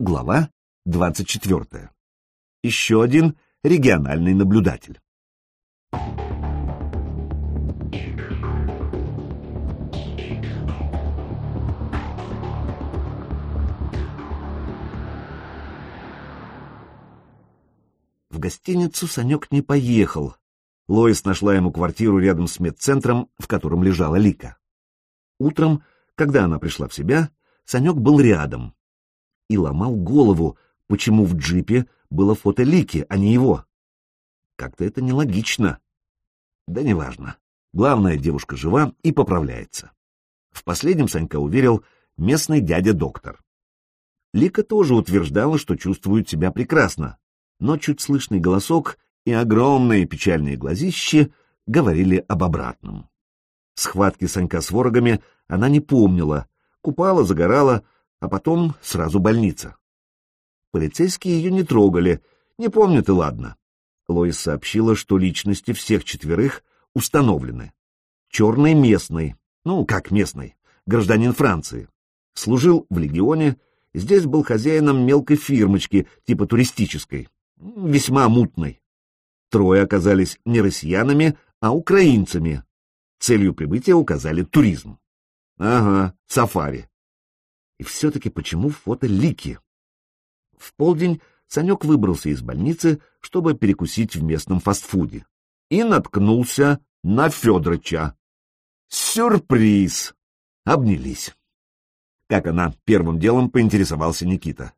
Глава 24. Еще один региональный наблюдатель. В гостиницу Санек не поехал. Лоис нашла ему квартиру рядом с медцентром, в котором лежала Лика. Утром, когда она пришла в себя, Санек был рядом и ломал голову, почему в джипе было фото Лики, а не его. Как-то это нелогично. Да неважно. Главное, девушка жива и поправляется. В последнем Санька уверил местный дядя-доктор. Лика тоже утверждала, что чувствует себя прекрасно, но чуть слышный голосок и огромные печальные глазищи говорили об обратном. Схватки Санька с ворогами она не помнила, купала, загорала, а потом сразу больница. Полицейские ее не трогали, не помнят и ладно. Лоис сообщила, что личности всех четверых установлены. Черный местный, ну, как местный, гражданин Франции. Служил в легионе, здесь был хозяином мелкой фирмочки, типа туристической, весьма мутной. Трое оказались не россиянами, а украинцами. Целью прибытия указали туризм. Ага, сафари. И все-таки почему фото Лики? В полдень Санек выбрался из больницы, чтобы перекусить в местном фастфуде. И наткнулся на Федорыча. Сюрприз! Обнялись. Как она первым делом поинтересовался Никита.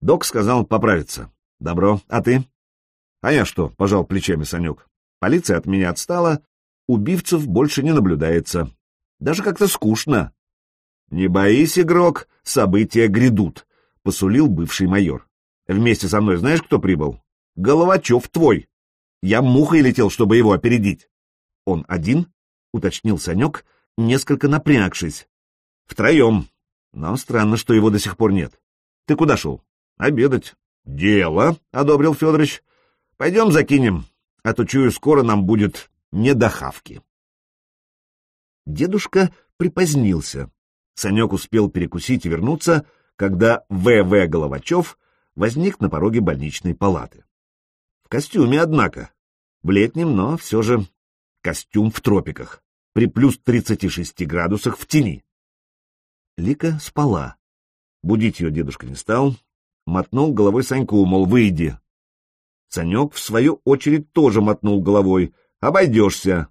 Док сказал поправиться. Добро, а ты? А я что, пожал плечами Санек. Полиция от меня отстала, убивцев больше не наблюдается. Даже как-то скучно. Не боись, игрок, события грядут, посулил бывший майор. Вместе со мной знаешь, кто прибыл? Головачев твой. Я мухой летел, чтобы его опередить. Он один? Уточнил Санек, несколько напрягшись. Втроем. Но странно, что его до сих пор нет. Ты куда шел? Обедать. Дело, одобрил Федорович. Пойдем закинем, а то, чую, скоро нам будет не до хавки. Дедушка припозднился. Санек успел перекусить и вернуться, когда В.В. Головачев возник на пороге больничной палаты. В костюме, однако. В летнем, но все же костюм в тропиках, при плюс 36 градусах в тени. Лика спала. Будить ее дедушка не стал, мотнул головой Саньку, мол, выйди. Санек, в свою очередь, тоже мотнул головой. Обойдешься.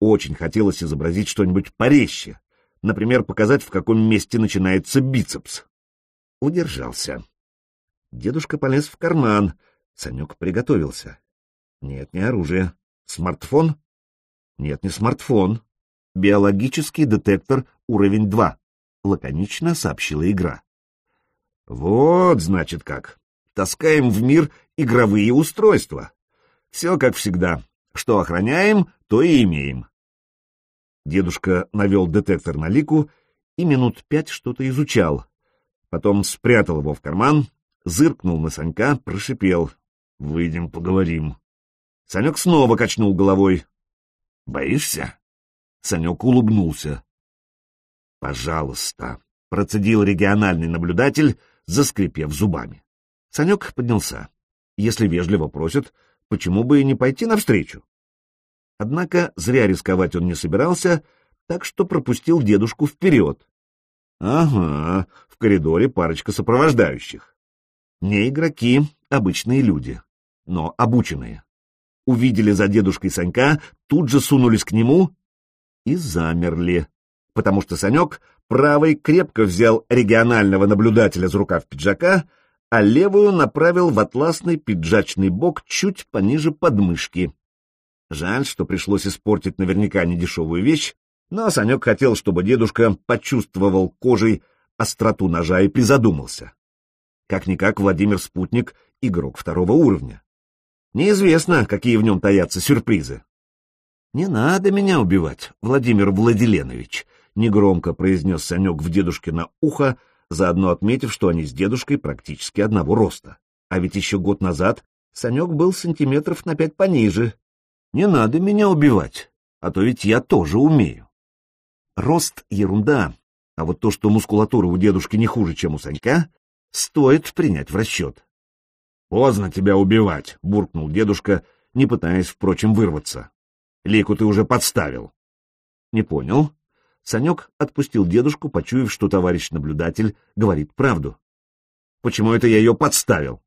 Очень хотелось изобразить что-нибудь порезче, например, показать, в каком месте начинается бицепс. Удержался. Дедушка полез в карман. Санек приготовился. Нет, не оружие. Смартфон? Нет, не смартфон. Биологический детектор уровень 2. Лаконично сообщила игра. Вот, значит, как. Таскаем в мир игровые устройства. Все как всегда. Что охраняем, то и имеем. Дедушка навел детектор на лику и минут пять что-то изучал. Потом спрятал его в карман, зыркнул на Санька, прошипел. «Выйдем, поговорим». Санек снова качнул головой. «Боишься?» Санек улыбнулся. «Пожалуйста», — процедил региональный наблюдатель, заскрипев зубами. Санек поднялся. Если вежливо просят, почему бы и не пойти навстречу? Однако зря рисковать он не собирался, так что пропустил дедушку вперед. Ага, в коридоре парочка сопровождающих. Не игроки, обычные люди, но обученные. Увидели за дедушкой Санька, тут же сунулись к нему и замерли, потому что Санек правой крепко взял регионального наблюдателя за рукав пиджака, а левую направил в атласный пиджачный бок чуть пониже подмышки. Жаль, что пришлось испортить наверняка недешевую вещь, но Санек хотел, чтобы дедушка почувствовал кожей остроту ножа и призадумался. Как-никак Владимир Спутник — игрок второго уровня. Неизвестно, какие в нем таятся сюрпризы. «Не надо меня убивать, Владимир Владиленович», — негромко произнес Санек в дедушкино ухо, заодно отметив, что они с дедушкой практически одного роста. А ведь еще год назад Санек был сантиметров на пять пониже. «Не надо меня убивать, а то ведь я тоже умею». Рост — ерунда, а вот то, что мускулатура у дедушки не хуже, чем у Санька, стоит принять в расчет. «Поздно тебя убивать», — буркнул дедушка, не пытаясь, впрочем, вырваться. «Лику ты уже подставил». «Не понял». Санек отпустил дедушку, почуяв, что товарищ-наблюдатель говорит правду. «Почему это я ее подставил?»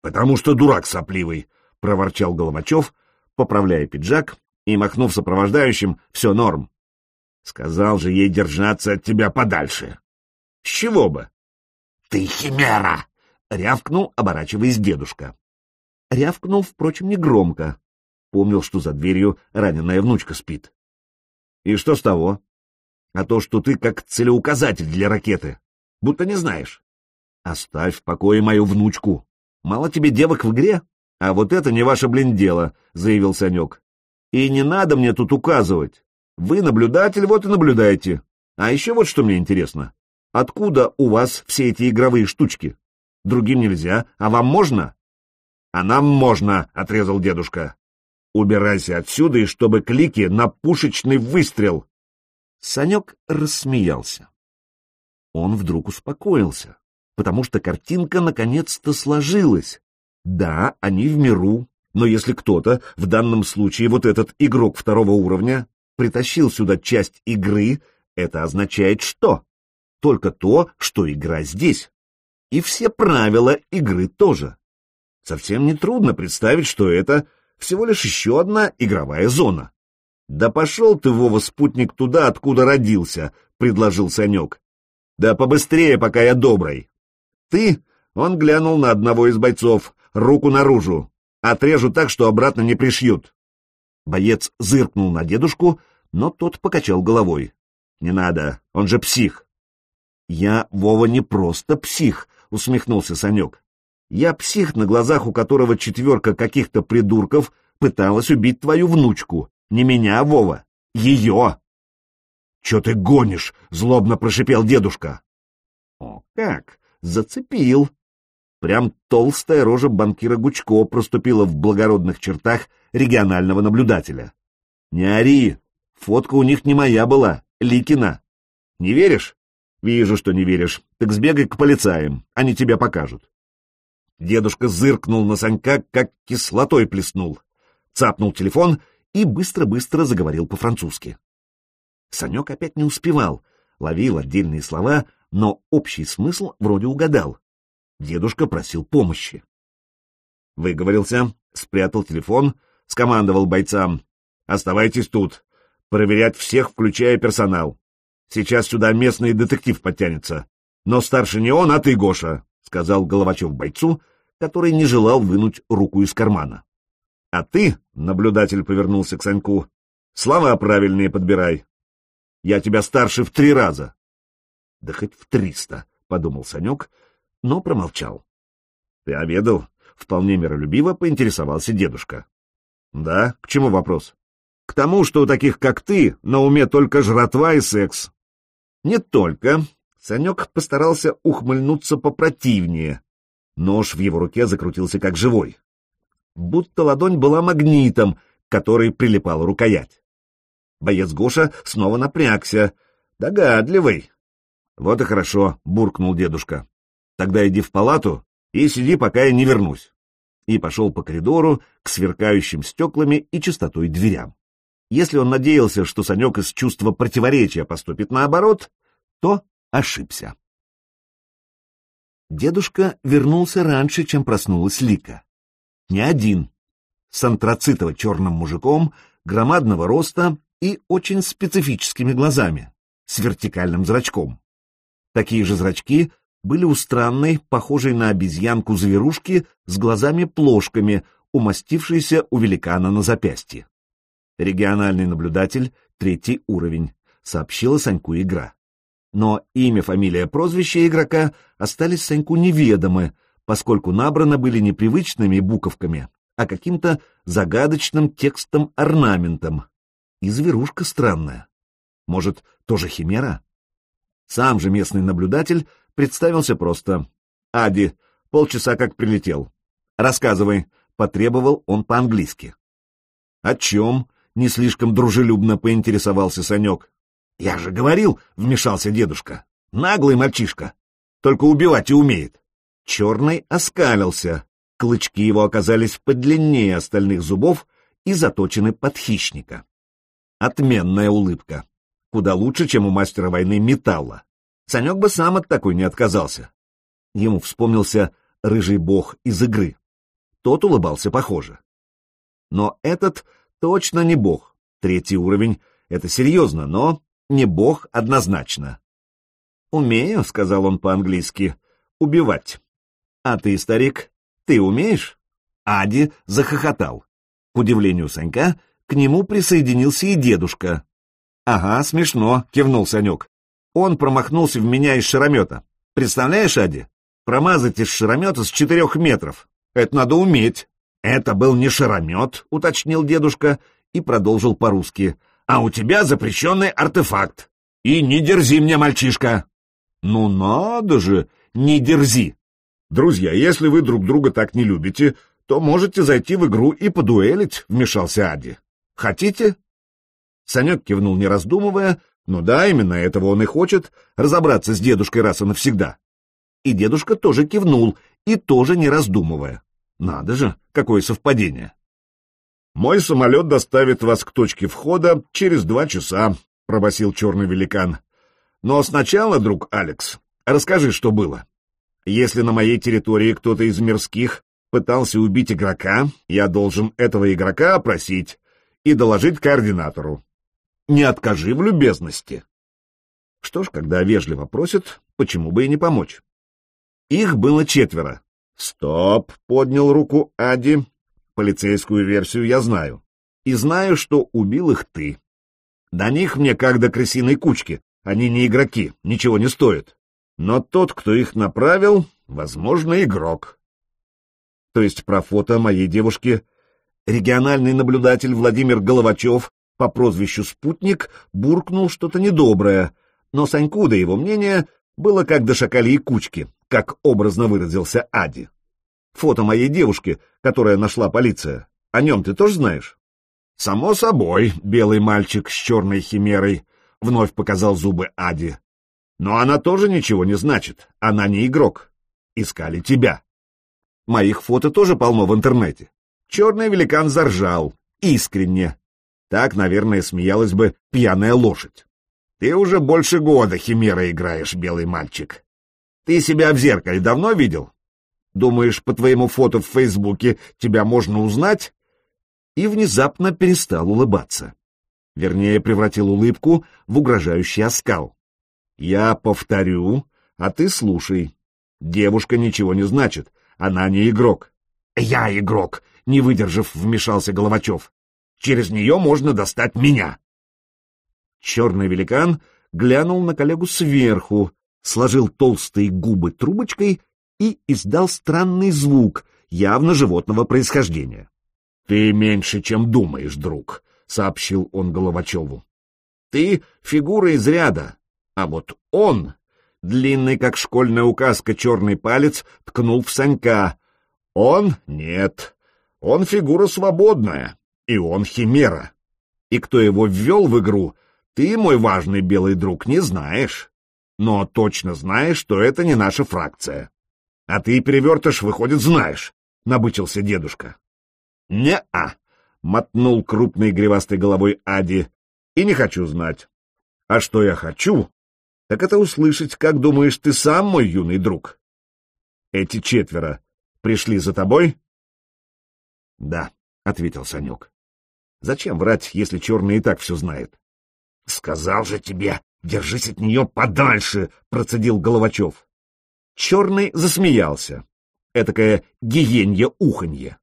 «Потому что дурак сопливый», — проворчал Головачев, поправляя пиджак и, махнув сопровождающим, все норм. Сказал же ей держаться от тебя подальше. С чего бы? Ты химера! — рявкнул, оборачиваясь дедушка. Рявкнул, впрочем, негромко. Помнил, что за дверью раненая внучка спит. И что с того? А то, что ты как целеуказатель для ракеты. Будто не знаешь. Оставь в покое мою внучку. Мало тебе девок в игре? А вот это не ваше, блин, дело, — заявил Санек. И не надо мне тут указывать. Вы наблюдатель, вот и наблюдайте. А еще вот что мне интересно. Откуда у вас все эти игровые штучки? Другим нельзя, а вам можно? А нам можно, — отрезал дедушка. Убирайся отсюда, и чтобы клики на пушечный выстрел. Санек рассмеялся. Он вдруг успокоился, потому что картинка наконец-то сложилась. Да, они в миру, но если кто-то, в данном случае вот этот игрок второго уровня, притащил сюда часть игры, это означает что? Только то, что игра здесь. И все правила игры тоже. Совсем нетрудно представить, что это всего лишь еще одна игровая зона. «Да пошел ты, Вова, спутник, туда, откуда родился», — предложил Санек. «Да побыстрее, пока я добрый». «Ты?» — он глянул на одного из бойцов. «Руку наружу. Отрежу так, что обратно не пришьют». Боец зыркнул на дедушку, но тот покачал головой. «Не надо, он же псих». «Я, Вова, не просто псих», — усмехнулся Санек. «Я псих, на глазах у которого четверка каких-то придурков пыталась убить твою внучку. Не меня, Вова, ее!» «Че ты гонишь?» — злобно прошипел дедушка. «О, как! Зацепил!» Прям толстая рожа банкира Гучко проступила в благородных чертах регионального наблюдателя. «Не ори! Фотка у них не моя была, Ликина. Не веришь? Вижу, что не веришь. Так сбегай к полицаям, они тебя покажут». Дедушка зыркнул на Санька, как кислотой плеснул, цапнул телефон и быстро-быстро заговорил по-французски. Санек опять не успевал, ловил отдельные слова, но общий смысл вроде угадал. Дедушка просил помощи. Выговорился, спрятал телефон, скомандовал бойцам. «Оставайтесь тут. Проверять всех, включая персонал. Сейчас сюда местный детектив подтянется. Но старше не он, а ты, Гоша», — сказал Головачев бойцу, который не желал вынуть руку из кармана. «А ты, — наблюдатель повернулся к Саньку, — слова правильные подбирай. Я тебя старше в три раза». «Да хоть в триста», — подумал Санек, — но промолчал. — Ты обедал? — вполне миролюбиво поинтересовался дедушка. — Да, к чему вопрос? — К тому, что у таких, как ты, на уме только жратва и секс. — Не только. Санек постарался ухмыльнуться попротивнее. Нож в его руке закрутился как живой. Будто ладонь была магнитом, к которой прилипала рукоять. Боец Гоша снова напрягся. Догадливый. — Вот и хорошо, — буркнул дедушка. Тогда иди в палату и сиди, пока я не вернусь. И пошел по коридору к сверкающим стеклами и чистотой дверям. Если он надеялся, что Санек из чувства противоречия поступит наоборот, то ошибся. Дедушка вернулся раньше, чем проснулась Лика. Не один. С антрацитово-черным мужиком, громадного роста и очень специфическими глазами, с вертикальным зрачком. Такие же зрачки были у странной, похожей на обезьянку зверушки с глазами-плошками, умастившейся у великана на запястье. Региональный наблюдатель, третий уровень, сообщила Саньку игра. Но имя, фамилия, прозвище игрока остались Саньку неведомы, поскольку набраны были не привычными буковками, а каким-то загадочным текстом-орнаментом. И зверушка странная. Может, тоже химера? Сам же местный наблюдатель Представился просто. «Ади, полчаса как прилетел. Рассказывай», — потребовал он по-английски. «О чем?» — не слишком дружелюбно поинтересовался Санек. «Я же говорил», — вмешался дедушка. «Наглый мальчишка. Только убивать и умеет. Черный оскалился. Клычки его оказались подлиннее остальных зубов и заточены под хищника. Отменная улыбка. Куда лучше, чем у мастера войны металла. Санек бы сам от такой не отказался. Ему вспомнился рыжий бог из игры. Тот улыбался похоже. Но этот точно не бог. Третий уровень — это серьезно, но не бог однозначно. «Умею», — сказал он по-английски, — «убивать». «А ты, старик, ты умеешь?» Ади захохотал. К удивлению Санька, к нему присоединился и дедушка. «Ага, смешно», — кивнул Санек. «Он промахнулся в меня из шаромета. Представляешь, Ади? Промазать из шаромета с четырех метров. Это надо уметь». «Это был не шаромет», — уточнил дедушка и продолжил по-русски. «А у тебя запрещенный артефакт. И не дерзи мне, мальчишка!» «Ну надо же, не дерзи!» «Друзья, если вы друг друга так не любите, то можете зайти в игру и подуэлить», — вмешался Ади. «Хотите?» Санек кивнул, не раздумывая. «Ну да, именно этого он и хочет, разобраться с дедушкой раз и навсегда». И дедушка тоже кивнул, и тоже не раздумывая. Надо же, какое совпадение. «Мой самолет доставит вас к точке входа через два часа», — пробасил черный великан. «Но сначала, друг Алекс, расскажи, что было. Если на моей территории кто-то из мирских пытался убить игрока, я должен этого игрока опросить и доложить координатору. Не откажи в любезности. Что ж, когда вежливо просят, почему бы и не помочь? Их было четверо. Стоп, поднял руку Ади. Полицейскую версию я знаю. И знаю, что убил их ты. До них мне как до крысиной кучки. Они не игроки, ничего не стоят. Но тот, кто их направил, возможно, игрок. То есть про фото моей девушки региональный наблюдатель Владимир Головачев по прозвищу «Спутник» буркнул что-то недоброе, но Саньку, до его мнения, было как до шакалей кучки, как образно выразился Ади. Фото моей девушки, которая нашла полиция. О нем ты тоже знаешь? Само собой, белый мальчик с черной химерой, вновь показал зубы Ади. Но она тоже ничего не значит, она не игрок. Искали тебя. Моих фото тоже полно в интернете. Черный великан заржал, искренне. Так, наверное, смеялась бы пьяная лошадь. Ты уже больше года химера играешь, белый мальчик. Ты себя в зеркале давно видел? Думаешь, по твоему фото в Фейсбуке тебя можно узнать? И внезапно перестал улыбаться. Вернее, превратил улыбку в угрожающий оскал. Я повторю, а ты слушай. Девушка ничего не значит, она не игрок. Я игрок, не выдержав, вмешался Головачев. Через нее можно достать меня. Черный великан глянул на коллегу сверху, сложил толстые губы трубочкой и издал странный звук, явно животного происхождения. — Ты меньше, чем думаешь, друг, — сообщил он Головачеву. — Ты фигура из ряда, а вот он, длинный, как школьная указка, черный палец, ткнул в Санька. Он — нет, он фигура свободная, и он химера. И кто его ввел в игру, ты, мой важный белый друг, не знаешь. Но точно знаешь, что это не наша фракция. А ты, перевертыш, выходит, знаешь, — набычился дедушка. Не-а, — мотнул крупной гривастой головой Ади, — и не хочу знать. А что я хочу, так это услышать, как думаешь ты сам, мой юный друг. Эти четверо пришли за тобой? — Да, — ответил Санек. — Зачем врать, если черный и так все знает? — Сказал же тебе, держись от нее подальше, — процедил Головачев. Черный засмеялся. Этакое гиенье уханье.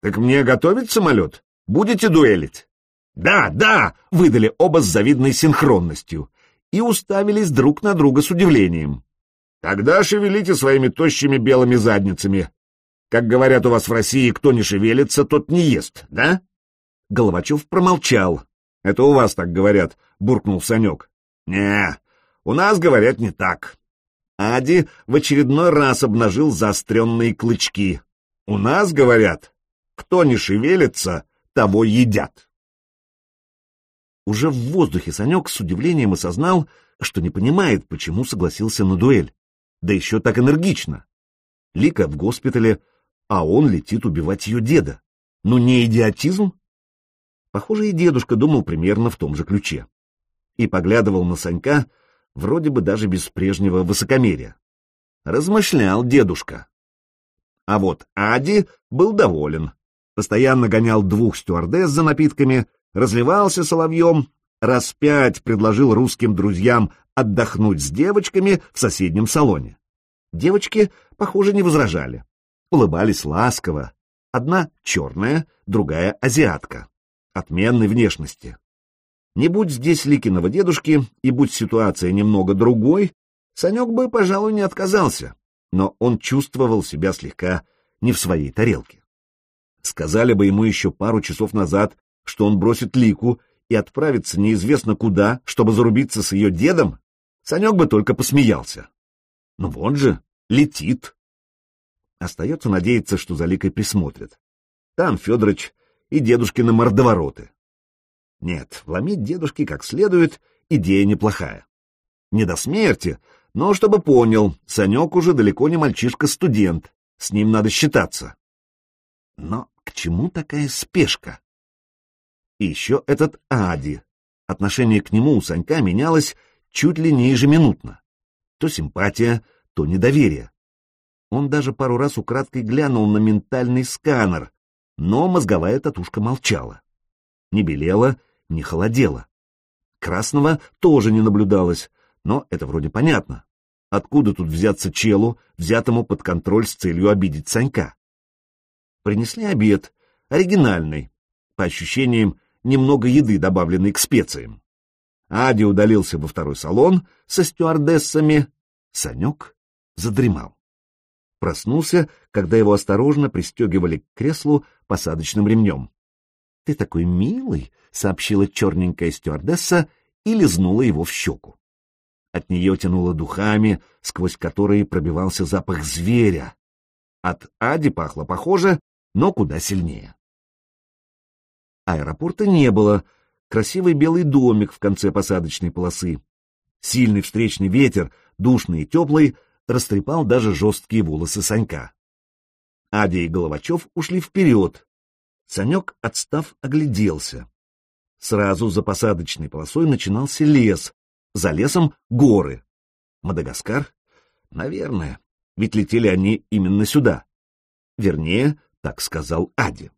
«Так мне готовить самолет? Будете дуэлить?» «Да, да!» — выдали оба с завидной синхронностью и уставились друг на друга с удивлением. «Тогда шевелите своими тощими белыми задницами. Как говорят у вас в России, кто не шевелится, тот не ест, да?» Головачев промолчал. «Это у вас так говорят», — буркнул Санек. «Не, у нас говорят не так. Ади в очередной раз обнажил заостренные клычки. «У нас, говорят, кто не шевелится, того едят». Уже в воздухе Санек с удивлением осознал, что не понимает, почему согласился на дуэль. Да еще так энергично. Лика в госпитале, а он летит убивать ее деда. Ну не идиотизм? Похоже, и дедушка думал примерно в том же ключе. И поглядывал на Санька, вроде бы даже без прежнего высокомерия. Размышлял дедушка. А вот Ади был доволен. Постоянно гонял двух стюардесс за напитками, разливался соловьем, раз пять предложил русским друзьям отдохнуть с девочками в соседнем салоне. Девочки, похоже, не возражали. Улыбались ласково. Одна черная, другая азиатка. Отменной внешности. Не будь здесь Ликиного дедушки, и будь ситуация немного другой, Санек бы, пожалуй, не отказался, но он чувствовал себя слегка не в своей тарелке. Сказали бы ему еще пару часов назад, что он бросит Лику и отправится неизвестно куда, чтобы зарубиться с ее дедом, Санек бы только посмеялся. Ну вот же, летит. Остается надеяться, что за Ликой присмотрят. Там Федорович и дедушкины мордовороты. Нет, вломить дедушке как следует — идея неплохая. Не до смерти, но чтобы понял, Санек уже далеко не мальчишка-студент, с ним надо считаться. Но к чему такая спешка? И еще этот Ади. Отношение к нему у Санька менялось чуть ли не ежеминутно. То симпатия, то недоверие. Он даже пару раз украдкой глянул на ментальный сканер, но мозговая татушка молчала. Не белела, не холодела. Красного тоже не наблюдалось, но это вроде понятно. Откуда тут взяться челу, взятому под контроль с целью обидеть Санька? Принесли обед, оригинальный, по ощущениям, немного еды, добавленной к специям. Ади удалился во второй салон со стюардессами. Санек задремал. Проснулся, когда его осторожно пристегивали к креслу посадочным ремнем. — Ты такой милый, — сообщила черненькая стюардесса и лизнула его в щеку. От нее тянуло духами, сквозь которые пробивался запах зверя. От Ади пахло похоже, но куда сильнее. Аэропорта не было, красивый белый домик в конце посадочной полосы. Сильный встречный ветер, душный и теплый, растрепал даже жесткие волосы Санька. Адя и Головачев ушли вперед. Санек, отстав, огляделся. Сразу за посадочной полосой начинался лес, за лесом — горы. Мадагаскар? Наверное, ведь летели они именно сюда. Вернее, так сказал Ади.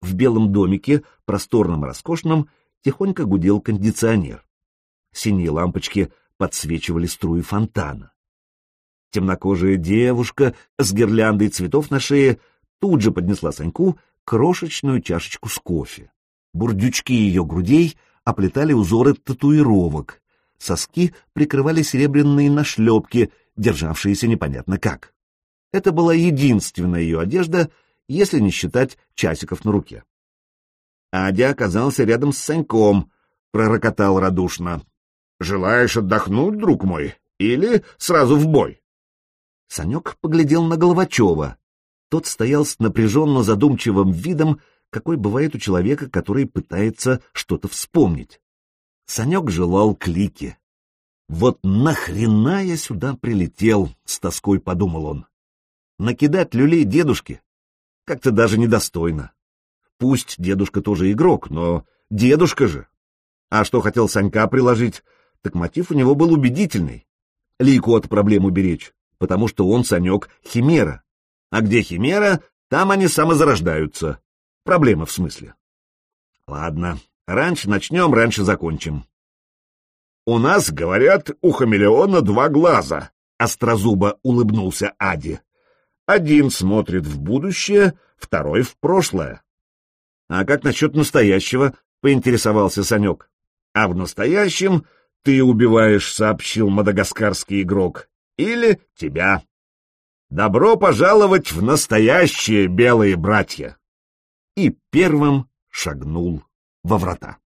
В белом домике, просторном и роскошном, тихонько гудел кондиционер. Синие лампочки подсвечивали струи фонтана. Темнокожая девушка с гирляндой цветов на шее тут же поднесла Саньку крошечную чашечку с кофе. Бурдючки ее грудей оплетали узоры татуировок. Соски прикрывали серебряные нашлепки, державшиеся непонятно как. Это была единственная ее одежда, если не считать часиков на руке. Адя оказался рядом с Саньком, пророкотал радушно. «Желаешь отдохнуть, друг мой, или сразу в бой?» Санек поглядел на Головачева. Тот стоял с напряженно задумчивым видом, какой бывает у человека, который пытается что-то вспомнить. Санек желал клики. «Вот нахрена я сюда прилетел?» — с тоской подумал он. «Накидать люлей дедушке? Как-то даже недостойно. Пусть дедушка тоже игрок, но дедушка же. А что хотел Санька приложить, так мотив у него был убедительный. Лику от проблем уберечь, потому что он, Санек, химера. А где химера, там они самозарождаются. Проблема в смысле. Ладно, раньше начнем, раньше закончим. У нас, говорят, у хамелеона два глаза, острозубо улыбнулся Ади. Один смотрит в будущее, второй в прошлое. А как насчет настоящего? поинтересовался Санек. А в настоящем ты убиваешь, сообщил мадагаскарский игрок. Или тебя. Добро пожаловать в настоящие белые братья! и первым шагнул во врата.